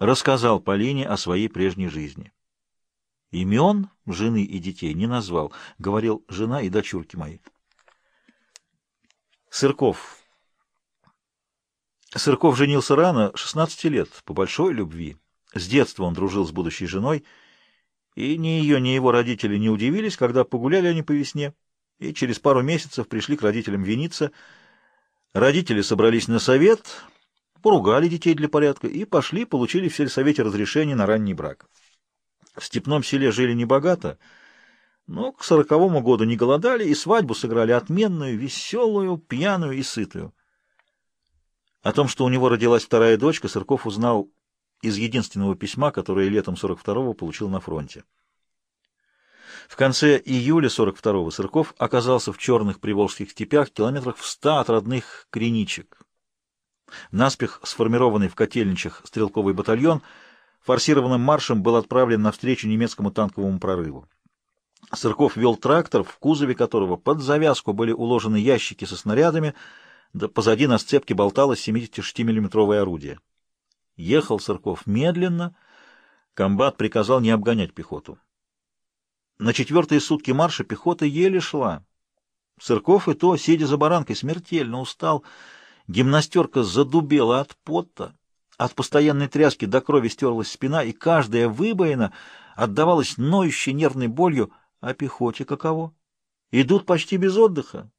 рассказал Полине о своей прежней жизни. Имен жены и детей не назвал, говорил жена и дочурки мои. Сырков. Сырков женился рано, 16 лет, по большой любви. С детства он дружил с будущей женой, и ни ее, ни его родители не удивились, когда погуляли они по весне, и через пару месяцев пришли к родителям виниться. Родители собрались на совет, поругали детей для порядка и пошли, получили в сельсовете разрешение на ранний брак. В степном селе жили небогато, но к сороковому году не голодали и свадьбу сыграли отменную, веселую, пьяную и сытую. О том, что у него родилась вторая дочка, Сырков узнал из единственного письма, которое летом 42-го получил на фронте. В конце июля 42-го Сырков оказался в черных приволжских степях, километрах в ста от родных Криничек. Наспех сформированный в Котельничах стрелковый батальон форсированным маршем был отправлен навстречу немецкому танковому прорыву. Сырков вел трактор, в кузове которого под завязку были уложены ящики со снарядами, да позади на сцепке болталось 76-миллиметровое орудие. Ехал Сырков медленно, комбат приказал не обгонять пехоту. На четвертые сутки марша пехота еле шла. Сырков и то, сидя за баранкой, смертельно устал. Гимнастерка задубела от пота, от постоянной тряски до крови стерлась спина, и каждая выбоина отдавалась ноющей нервной болью, а пехоте каково? Идут почти без отдыха.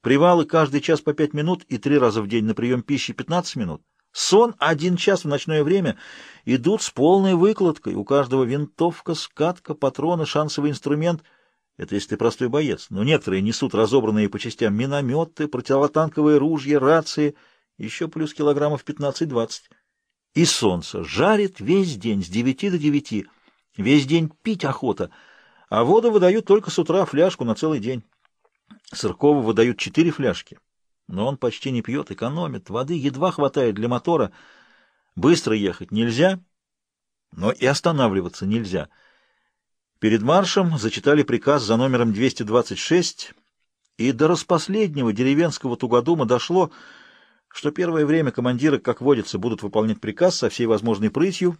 Привалы каждый час по пять минут и три раза в день на прием пищи пятнадцать минут. Сон один час в ночное время. Идут с полной выкладкой. У каждого винтовка, скатка, патроны, шансовый инструмент. Это если ты простой боец. Но некоторые несут разобранные по частям минометы, противотанковые ружья, рации. Еще плюс килограммов 15-20. И солнце жарит весь день с девяти до девяти. Весь день пить охота. А воду выдают только с утра фляжку на целый день. Сыркову выдают четыре фляжки. Но он почти не пьет, экономит. Воды едва хватает для мотора. Быстро ехать нельзя, но и останавливаться нельзя. Перед маршем зачитали приказ за номером 226, и до распоследнего деревенского тугодума дошло, что первое время командиры, как водится, будут выполнять приказ со всей возможной прытью,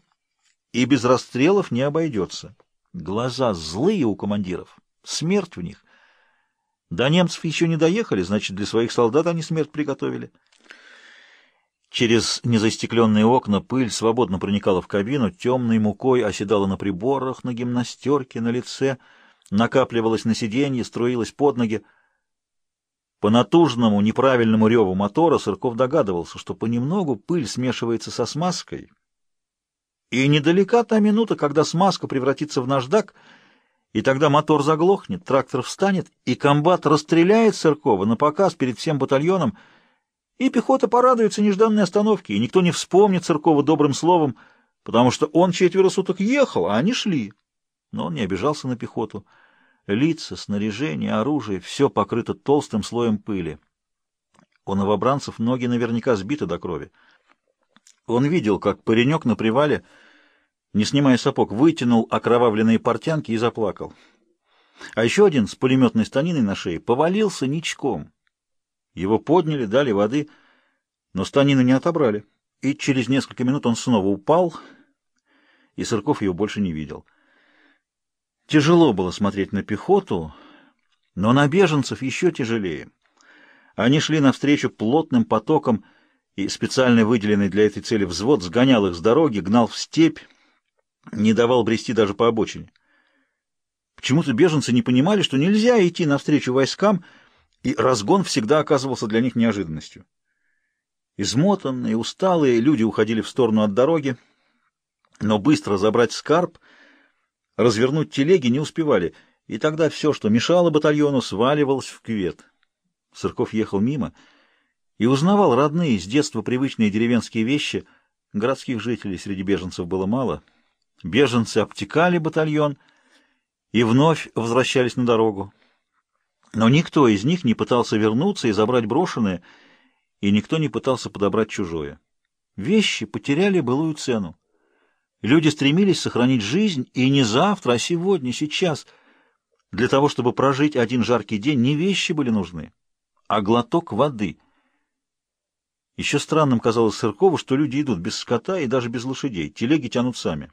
и без расстрелов не обойдется. Глаза злые у командиров, смерть в них. До немцев еще не доехали, значит, для своих солдат они смерть приготовили. Через незастекленные окна пыль свободно проникала в кабину, темной мукой оседала на приборах, на гимнастерке, на лице, накапливалась на сиденье, струилась под ноги. По натужному, неправильному реву мотора Сырков догадывался, что понемногу пыль смешивается со смазкой. И недалека та минута, когда смазка превратится в наждак — и тогда мотор заглохнет, трактор встанет, и комбат расстреляет Сыркова на показ перед всем батальоном, и пехота порадуется нежданной остановке, и никто не вспомнит Сыркова добрым словом, потому что он четверо суток ехал, а они шли. Но он не обижался на пехоту. Лица, снаряжение, оружие — все покрыто толстым слоем пыли. У новобранцев ноги наверняка сбиты до крови. Он видел, как паренек на привале — не снимая сапог, вытянул окровавленные портянки и заплакал. А еще один с пулеметной станиной на шее повалился ничком. Его подняли, дали воды, но станину не отобрали. И через несколько минут он снова упал, и Сырков его больше не видел. Тяжело было смотреть на пехоту, но на беженцев еще тяжелее. Они шли навстречу плотным потоком, и специально выделенный для этой цели взвод сгонял их с дороги, гнал в степь, не давал брести даже по обочине. Почему-то беженцы не понимали, что нельзя идти навстречу войскам, и разгон всегда оказывался для них неожиданностью. Измотанные, усталые люди уходили в сторону от дороги, но быстро забрать скарб, развернуть телеги не успевали, и тогда все, что мешало батальону, сваливалось в кювет. Сырков ехал мимо и узнавал родные, с детства привычные деревенские вещи. Городских жителей среди беженцев было мало — Беженцы обтекали батальон и вновь возвращались на дорогу. Но никто из них не пытался вернуться и забрать брошенное, и никто не пытался подобрать чужое. Вещи потеряли былую цену. Люди стремились сохранить жизнь, и не завтра, а сегодня, сейчас. Для того, чтобы прожить один жаркий день, не вещи были нужны, а глоток воды. Еще странным казалось Сыркову, что люди идут без скота и даже без лошадей, телеги тянут сами.